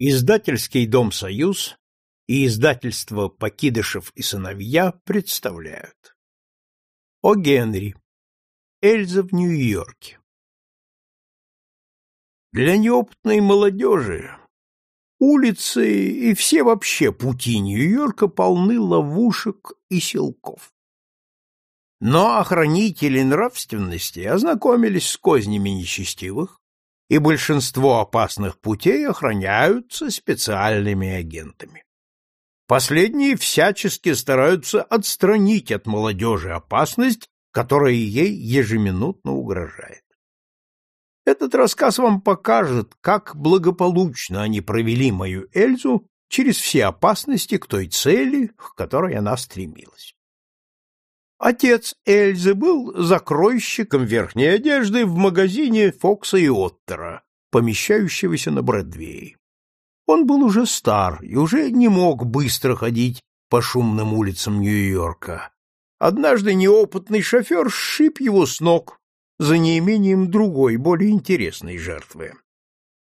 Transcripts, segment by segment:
Издательский дом «Союз» и издательство «Покидышев и сыновья» представляют. О Генри. Эльза в Нью-Йорке. Для неопытной молодежи улицы и все вообще пути Нью-Йорка полны ловушек и силков. Но охранители нравственности ознакомились с кознями нечестивых, и большинство опасных путей охраняются специальными агентами. Последние всячески стараются отстранить от молодежи опасность, которая ей ежеминутно угрожает. Этот рассказ вам покажет, как благополучно они провели мою Эльзу через все опасности к той цели, к которой она стремилась. Отец Эльзы был закройщиком верхней одежды в магазине Фокса и Оттера, помещающегося на Бродвее. Он был уже стар и уже не мог быстро ходить по шумным улицам Нью-Йорка. Однажды неопытный шофер сшиб его с ног за неимением другой, более интересной жертвы.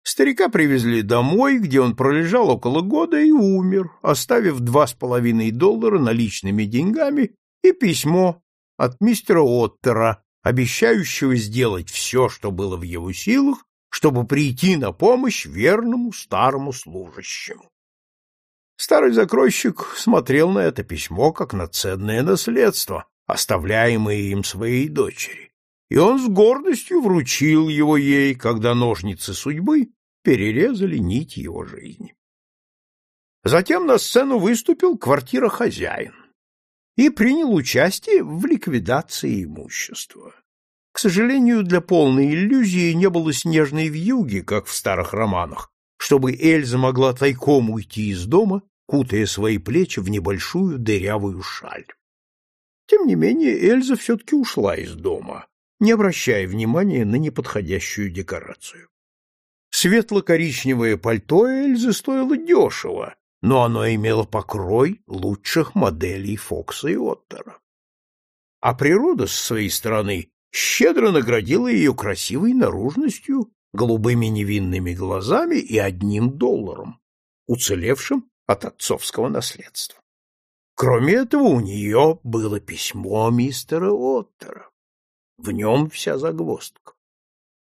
Старика привезли домой, где он пролежал около года и умер, оставив два с половиной доллара наличными деньгами и письмо от мистера Оттера, обещающего сделать все, что было в его силах, чтобы прийти на помощь верному старому служащему. Старый закройщик смотрел на это письмо как на ценное наследство, оставляемое им своей дочери, и он с гордостью вручил его ей, когда ножницы судьбы перерезали нить его жизни. Затем на сцену выступил квартира хозяин и принял участие в ликвидации имущества. К сожалению, для полной иллюзии не было снежной вьюги, как в старых романах, чтобы Эльза могла тайком уйти из дома, кутая свои плечи в небольшую дырявую шаль. Тем не менее, Эльза все-таки ушла из дома, не обращая внимания на неподходящую декорацию. Светло-коричневое пальто Эльзы стоило дешево, но оно имело покрой лучших моделей Фокса и Оттера. А природа, с своей стороны, щедро наградила ее красивой наружностью, голубыми невинными глазами и одним долларом, уцелевшим от отцовского наследства. Кроме этого, у нее было письмо мистера Оттера. В нем вся загвоздка.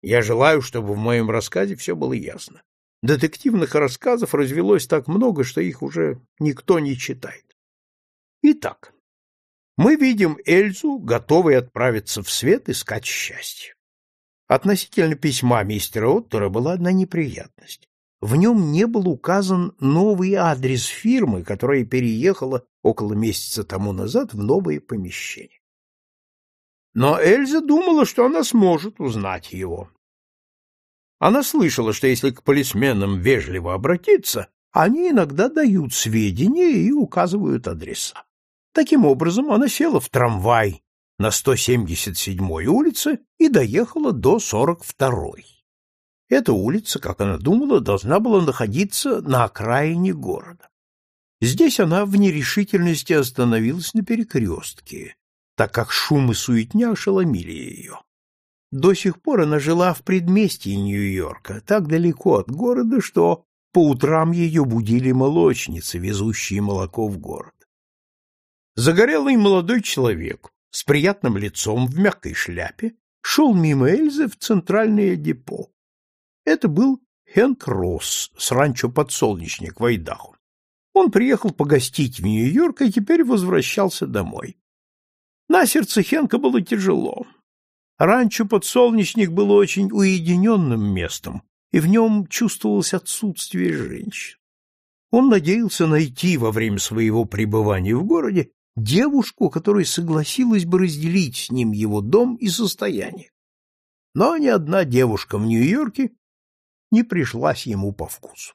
Я желаю, чтобы в моем рассказе все было ясно. Детективных рассказов развелось так много, что их уже никто не читает. Итак, мы видим Эльзу, готовой отправиться в свет искать счастье. Относительно письма мистера Оттера была одна неприятность. В нем не был указан новый адрес фирмы, которая переехала около месяца тому назад в новое помещение. Но Эльза думала, что она сможет узнать его. Она слышала, что если к полисменам вежливо обратиться, они иногда дают сведения и указывают адреса. Таким образом, она села в трамвай на 177-й улице и доехала до 42-й. Эта улица, как она думала, должна была находиться на окраине города. Здесь она в нерешительности остановилась на перекрестке, так как шум и суетня ошеломили ее. До сих пор она жила в предместье Нью-Йорка, так далеко от города, что по утрам ее будили молочницы, везущие молоко в город. Загорелый молодой человек с приятным лицом в мягкой шляпе шел мимо Эльзы в центральное депо. Это был Хэнк Росс с ранчо «Подсолнечник» в Айдахо. Он приехал погостить в Нью-Йорк и теперь возвращался домой. На сердце Хенка было тяжело. Ранчо «Подсолнечник» было очень уединенным местом, и в нем чувствовалось отсутствие женщин. Он надеялся найти во время своего пребывания в городе девушку, которая согласилась бы разделить с ним его дом и состояние. Но ни одна девушка в Нью-Йорке не пришлась ему по вкусу.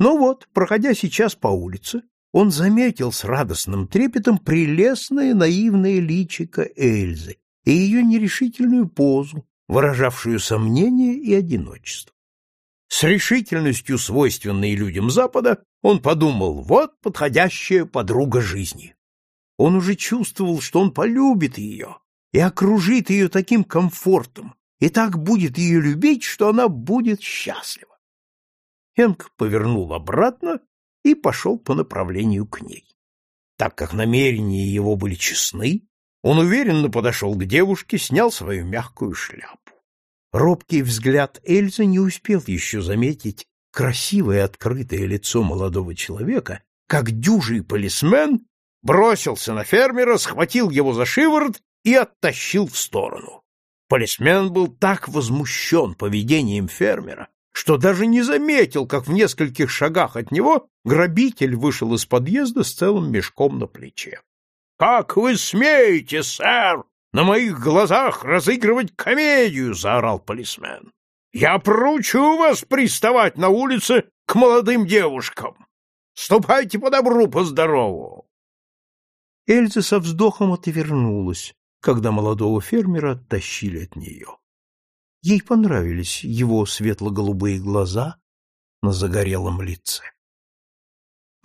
Но вот, проходя сейчас по улице, он заметил с радостным трепетом прелестное наивное личико Эльзы, и ее нерешительную позу, выражавшую сомнение и одиночество. С решительностью, свойственной людям Запада, он подумал, вот подходящая подруга жизни. Он уже чувствовал, что он полюбит ее и окружит ее таким комфортом, и так будет ее любить, что она будет счастлива. Хенк повернул обратно и пошел по направлению к ней. Так как намерения его были честны, он уверенно подошел к девушке, снял свою мягкую шляпу. Робкий взгляд Эльзы не успел еще заметить красивое открытое лицо молодого человека, как дюжий полисмен бросился на фермера, схватил его за шиворот и оттащил в сторону. Полисмен был так возмущен поведением фермера, что даже не заметил, как в нескольких шагах от него грабитель вышел из подъезда с целым мешком на плече. — Как вы смеете, сэр, на моих глазах разыгрывать комедию! — заорал полисмен. — Я проучу вас приставать на улице к молодым девушкам. Ступайте по добру, по здорову. Эльза со вздохом отвернулась, когда молодого фермера оттащили от нее. Ей понравились его светло-голубые глаза на загорелом лице.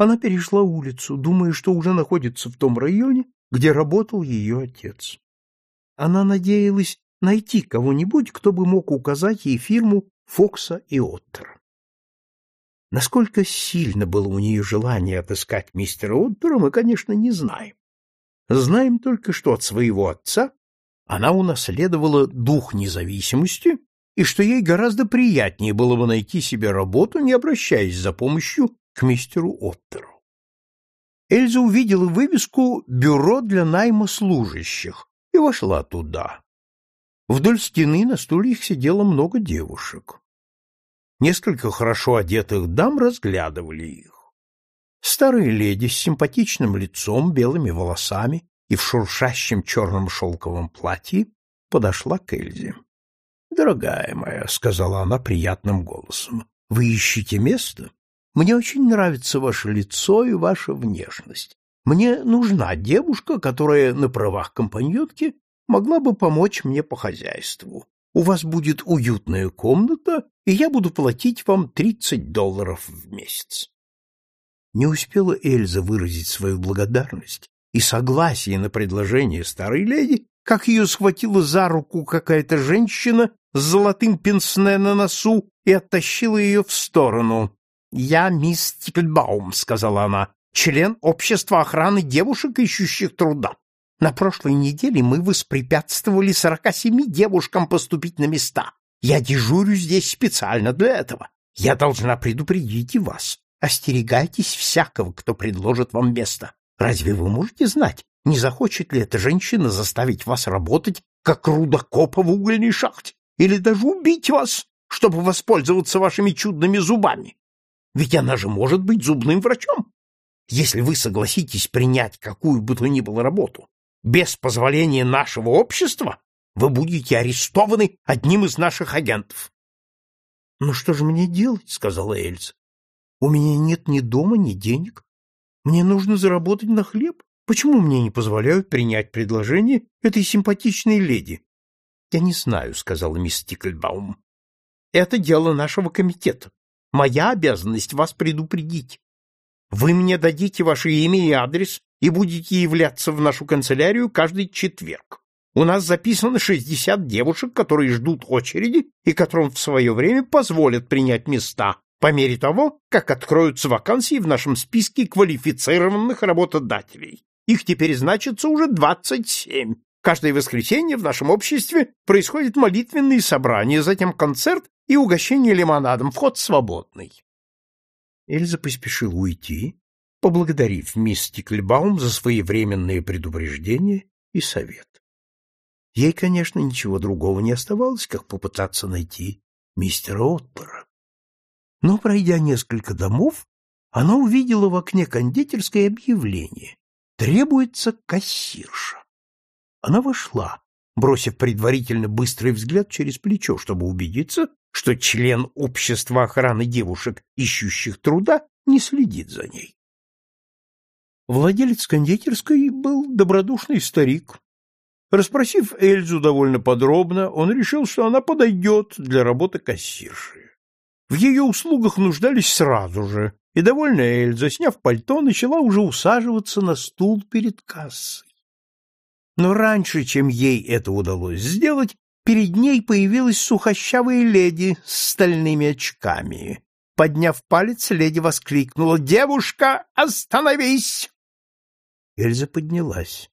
Она перешла улицу, думая, что уже находится в том районе, где работал ее отец. Она надеялась найти кого-нибудь, кто бы мог указать ей фирму Фокса и Оттера. Насколько сильно было у нее желание отыскать мистера Оттера, мы, конечно, не знаем. Знаем только, что от своего отца она унаследовала дух независимости и что ей гораздо приятнее было бы найти себе работу, не обращаясь за помощью к мистеру Оттеру. Эльза увидела вывеску «Бюро для найма служащих» и вошла туда. Вдоль стены на стульях сидело много девушек. Несколько хорошо одетых дам разглядывали их. Старая леди с симпатичным лицом, белыми волосами и в шуршащем черном шелковом платье подошла к Эльзе. — Дорогая моя, — сказала она приятным голосом, — вы ищете место? Мне очень нравится ваше лицо и ваша внешность. Мне нужна девушка, которая на правах компаньонки могла бы помочь мне по хозяйству. У вас будет уютная комната, и я буду платить вам тридцать долларов в месяц. Не успела Эльза выразить свою благодарность и согласие на предложение старой леди, как ее схватила за руку какая-то женщина с золотым пенсне на носу и оттащила ее в сторону. «Я мисс Типпельбаум», — сказала она, — «член общества охраны девушек, ищущих труда. На прошлой неделе мы воспрепятствовали сорока семи девушкам поступить на места. Я дежурю здесь специально для этого. Я должна предупредить и вас. Остерегайтесь всякого, кто предложит вам место. Разве вы можете знать, не захочет ли эта женщина заставить вас работать, как рудокопа в угольной шахте, или даже убить вас, чтобы воспользоваться вашими чудными зубами? Ведь она же может быть зубным врачом. Если вы согласитесь принять какую бы то ни было работу без позволения нашего общества, вы будете арестованы одним из наших агентов. — Ну что же мне делать? — сказала Эльза. У меня нет ни дома, ни денег. Мне нужно заработать на хлеб. Почему мне не позволяют принять предложение этой симпатичной леди? Я не знаю, сказала мисс Стикльбаум. Это дело нашего комитета. Моя обязанность вас предупредить. Вы мне дадите ваше имя и адрес и будете являться в нашу канцелярию каждый четверг. У нас записано 60 девушек, которые ждут очереди и которым в свое время позволят принять места по мере того, как откроются вакансии в нашем списке квалифицированных работодателей. Их теперь значится уже 27. Каждое воскресенье в нашем обществе происходит молитвенные собрания, затем концерт и угощение лимонадом. Вход свободный. Эльза поспешила уйти, поблагодарив мисс Стикльбаум за своевременные предупреждения и совет. Ей, конечно, ничего другого не оставалось, как попытаться найти мистера Оттера. Но, пройдя несколько домов, она увидела в окне кондитерской объявление «Требуется кассирша». Она вошла, бросив предварительно быстрый взгляд через плечо, чтобы убедиться, что член общества охраны девушек, ищущих труда, не следит за ней. Владелец кондитерской был добродушный старик. Расспросив Эльзу довольно подробно, он решил, что она подойдет для работы кассирши. В ее услугах нуждались сразу же, и довольная Эльза, сняв пальто, начала уже усаживаться на стул перед кассой. Но раньше, чем ей это удалось сделать, перед ней появилась сухощавая леди с стальными очками. Подняв палец, леди воскликнула «Девушка, остановись!» Эльза поднялась.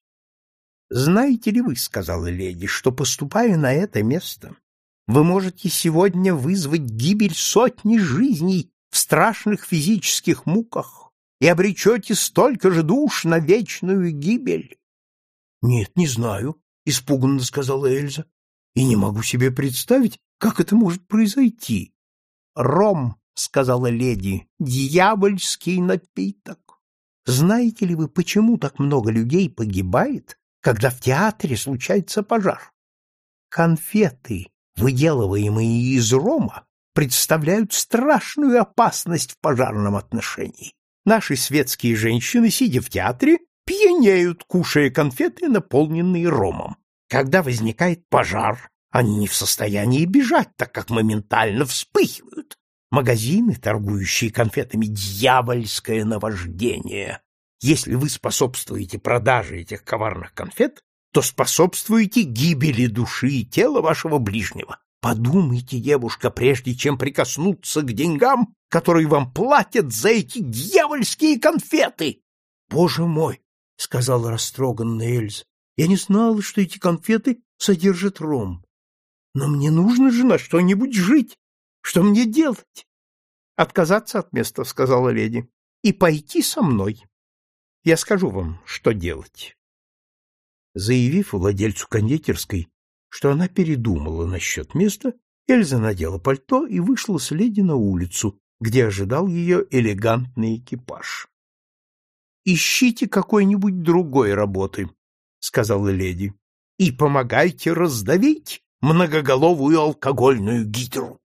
«Знаете ли вы, — сказала леди, — что, поступая на это место, вы можете сегодня вызвать гибель сотни жизней в страшных физических муках и обречете столько же душ на вечную гибель?» «Нет, не знаю», — испуганно сказала Эльза, — «и не могу себе представить, как это может произойти». «Ром», — сказала леди, — «дьявольский напиток. Знаете ли вы, почему так много людей погибает, когда в театре случается пожар? Конфеты, выделываемые из рома, представляют страшную опасность в пожарном отношении. Наши светские женщины, сидя в театре, пьянеют, кушая конфеты, наполненные ромом. Когда возникает пожар, они не в состоянии бежать, так как моментально вспыхивают. Магазины, торгующие конфетами, дьявольское наваждение. Если вы способствуете продаже этих коварных конфет, то способствуете гибели души и тела вашего ближнего. Подумайте, девушка, прежде чем прикоснуться к деньгам, которые вам платят за эти дьявольские конфеты. Боже мой, сказала растроганная Эльза. Я не знала, что эти конфеты содержат ром. Но мне нужно же на что-нибудь жить. Что мне делать? Отказаться от места, сказала леди, и пойти со мной. Я скажу вам, что делать. Заявив владельцу кондитерской, что она передумала насчет места, Эльза надела пальто и вышла с леди на улицу, где ожидал ее элегантный экипаж. «Ищите какой-нибудь другой работы», — сказала леди, — «и помогайте раздавить многоголовую алкогольную гидру.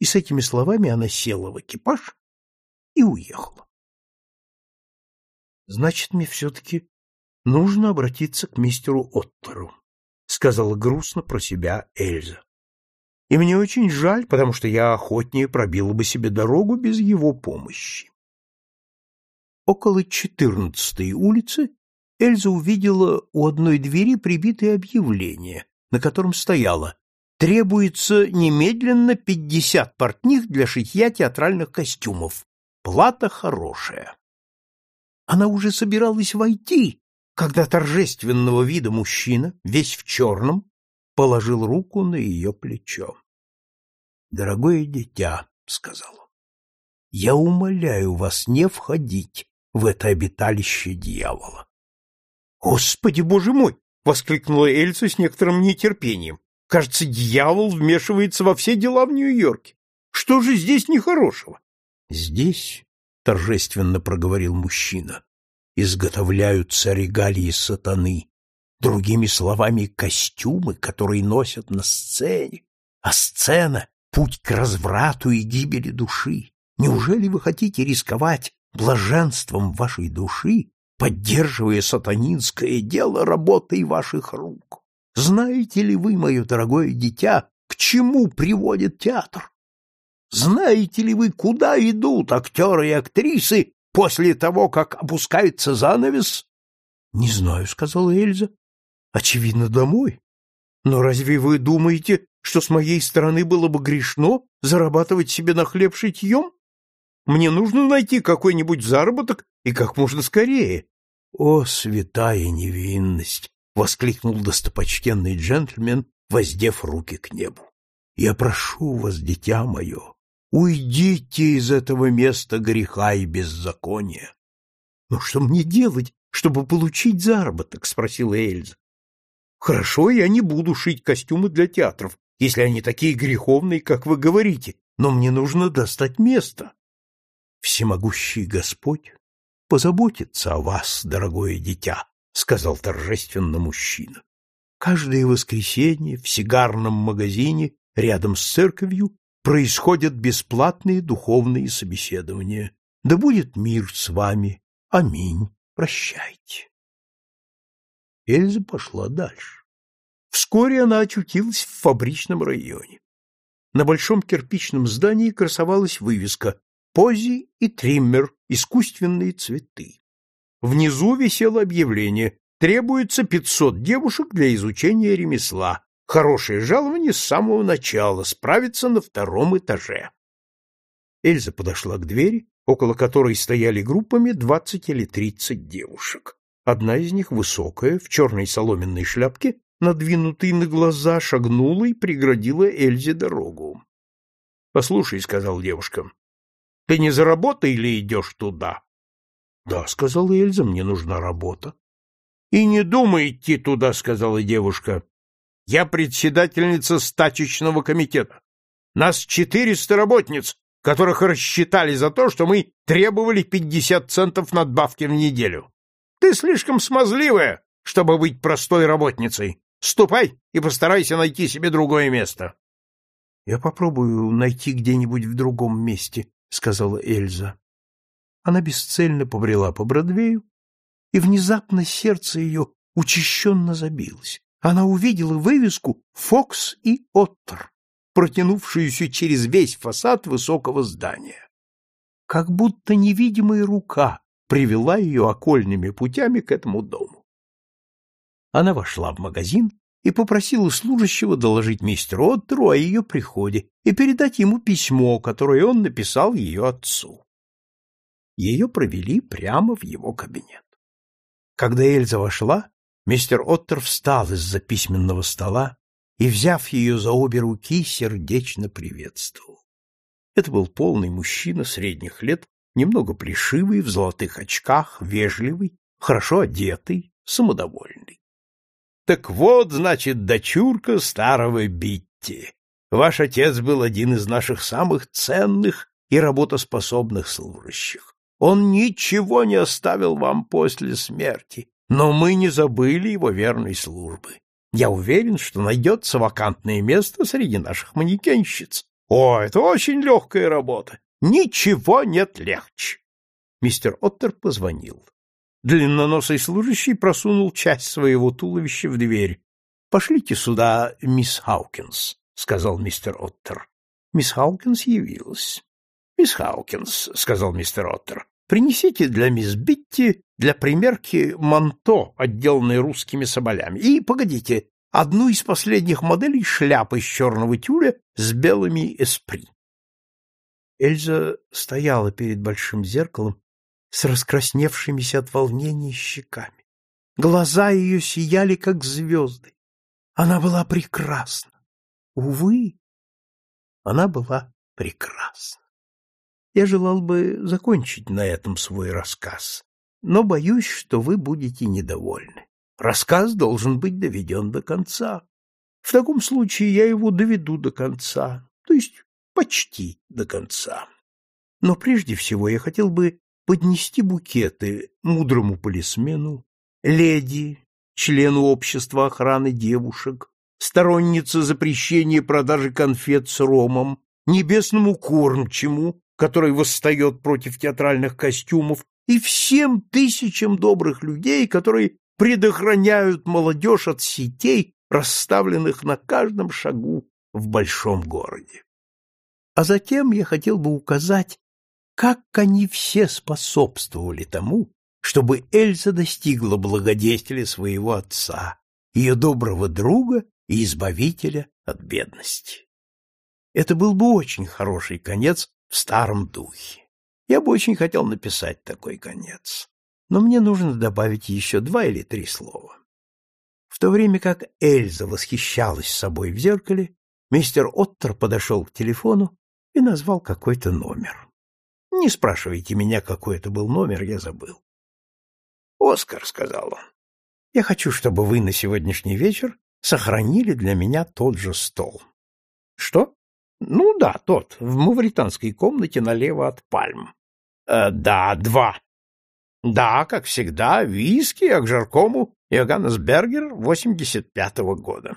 И с этими словами она села в экипаж и уехала. Значит, мне все-таки нужно обратиться к мистеру Оттеру, сказала грустно про себя Эльза. И мне очень жаль, потому что я охотнее пробила бы себе дорогу без его помощи. Около четырнадцатой улицы Эльза увидела у одной двери прибитое объявление, на котором стояло «Требуется немедленно пятьдесят портних для шитья театральных костюмов. Плата хорошая». Она уже собиралась войти, когда торжественного вида мужчина, весь в черном, положил руку на ее плечо. «Дорогое дитя», — сказал он, — «я умоляю вас не входить в это обиталище дьявола». «Господи, боже мой!» — воскликнула Эльса с некоторым нетерпением. «Кажется, дьявол вмешивается во все дела в Нью-Йорке. Что же здесь нехорошего?» «Здесь», — торжественно проговорил мужчина, — «изготовляются регалии сатаны, другими словами, костюмы, которые носят на сцене. А сцена — путь к разврату и гибели души. Неужели вы хотите рисковать блаженством вашей души поддерживая сатанинское дело работой ваших рук. Знаете ли вы, мое дорогое дитя, к чему приводит театр? Знаете ли вы, куда идут актеры и актрисы после того, как опускается занавес? — Не знаю, — сказала Эльза. — Очевидно, домой. Но разве вы думаете, что с моей стороны было бы грешно зарабатывать себе на хлеб шитьем? Мне нужно найти какой-нибудь заработок и как можно скорее. — О, святая невинность! — воскликнул достопочтенный джентльмен, воздев руки к небу. — Я прошу вас, дитя мое, уйдите из этого места греха и беззакония. — Но что мне делать, чтобы получить заработок? — спросила Эльза. — Хорошо, я не буду шить костюмы для театров, если они такие греховные, как вы говорите, но мне нужно достать место. Всемогущий Господь позаботится о вас, дорогое дитя, сказал торжественно мужчина. Каждое воскресенье в сигарном магазине рядом с церковью происходят бесплатные духовные собеседования. Да будет мир с вами. Аминь. Прощайте. Эльза пошла дальше. Вскоре она очутилась в фабричном районе. На большом кирпичном здании красовалась вывеска пози и триммер, искусственные цветы. Внизу висело объявление «Требуется 500 девушек для изучения ремесла. Хорошее жалование с самого начала, справиться на втором этаже». Эльза подошла к двери, около которой стояли группами двадцать или тридцать девушек. Одна из них, высокая, в черной соломенной шляпке, надвинутой на глаза, шагнула и преградила Эльзе дорогу. — Послушай, — сказал девушка, — ты не за работой или идешь туда? — Да, — сказала Эльза, — мне нужна работа. — И не думай идти туда, — сказала девушка. — Я председательница стачечного комитета. Нас четыреста работниц, которых рассчитали за то, что мы требовали пятьдесят центов надбавки в неделю. Ты слишком смазливая, чтобы быть простой работницей. Ступай и постарайся найти себе другое место. — Я попробую найти где-нибудь в другом месте, — сказала Эльза. Она бесцельно побрела по Бродвею, и внезапно сердце ее учащенно забилось. Она увидела вывеску «Фокс и Оттер», протянувшуюся через весь фасад высокого здания. Как будто невидимая рука привела ее окольными путями к этому дому. Она вошла в магазин и попросила служащего доложить мистеру Оттеру о ее приходе и передать ему письмо, которое он написал ее отцу. Ее провели прямо в его кабинет. Когда Эльза вошла, мистер Оттер встал из-за письменного стола и, взяв ее за обе руки, сердечно приветствовал. Это был полный мужчина средних лет, немного плешивый, в золотых очках, вежливый, хорошо одетый, самодовольный. Так вот, значит, дочурка старого Битти. Ваш отец был один из наших самых ценных и работоспособных служащих. Он ничего не оставил вам после смерти, но мы не забыли его верной службы. Я уверен, что найдется вакантное место среди наших манекенщиц. О, это очень легкая работа. Ничего нет легче. Мистер Оттер позвонил. Длинноносый служащий просунул часть своего туловища в дверь. — Пошлите сюда мисс Хаукинс, — сказал мистер Оттер. Мисс Хаукинс явилась. — Мисс Хаукинс, — сказал мистер Оттер, — принесите для мисс Битти для примерки манто, отделанное русскими соболями. И, погодите, одну из последних моделей шляпы из черного тюля с белыми эспри. Эльза стояла перед большим зеркалом с раскрасневшимися от волнения щеками. Глаза ее сияли, как звезды. Она была прекрасна. Увы, она была прекрасна. Я желал бы закончить на этом свой рассказ, но боюсь, что вы будете недовольны. Рассказ должен быть доведен до конца. В таком случае я его доведу до конца, то есть почти до конца. Но прежде всего я хотел бы поднести букеты мудрому полисмену, леди, члену общества охраны девушек, стороннице запрещения продажи конфет с ромом, небесному кормчему, который восстает против театральных костюмов, и всем тысячам добрых людей, которые предохраняют молодежь от сетей, расставленных на каждом шагу в большом городе. А затем я хотел бы указать как они все способствовали тому, чтобы Эльза достигла благодетеля своего отца, ее доброго друга и избавителя от бедности. Это был бы очень хороший конец в старом духе. Я бы очень хотел написать такой конец, но мне нужно добавить еще два или три слова. В то время как Эльза восхищалась собой в зеркале, мистер Оттер подошел к телефону и назвал какой-то номер. Не спрашивайте меня, какой это был номер, я забыл. «Оскар», — сказал он, — «я хочу, чтобы вы на сегодняшний вечер сохранили для меня тот же стол». «Что?» «Ну да, тот, в мавританской комнате налево от пальм». Э, «Да, два». «Да, как всегда, виски, Акжаркому Иоганнесбергер 85-го года.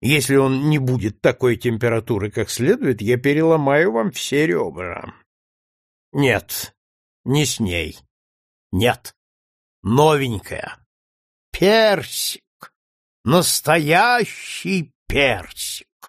Если он не будет такой температуры, как следует, я переломаю вам все ребра». Нет, не с ней. Нет, новенькая. Персик. Настоящий персик.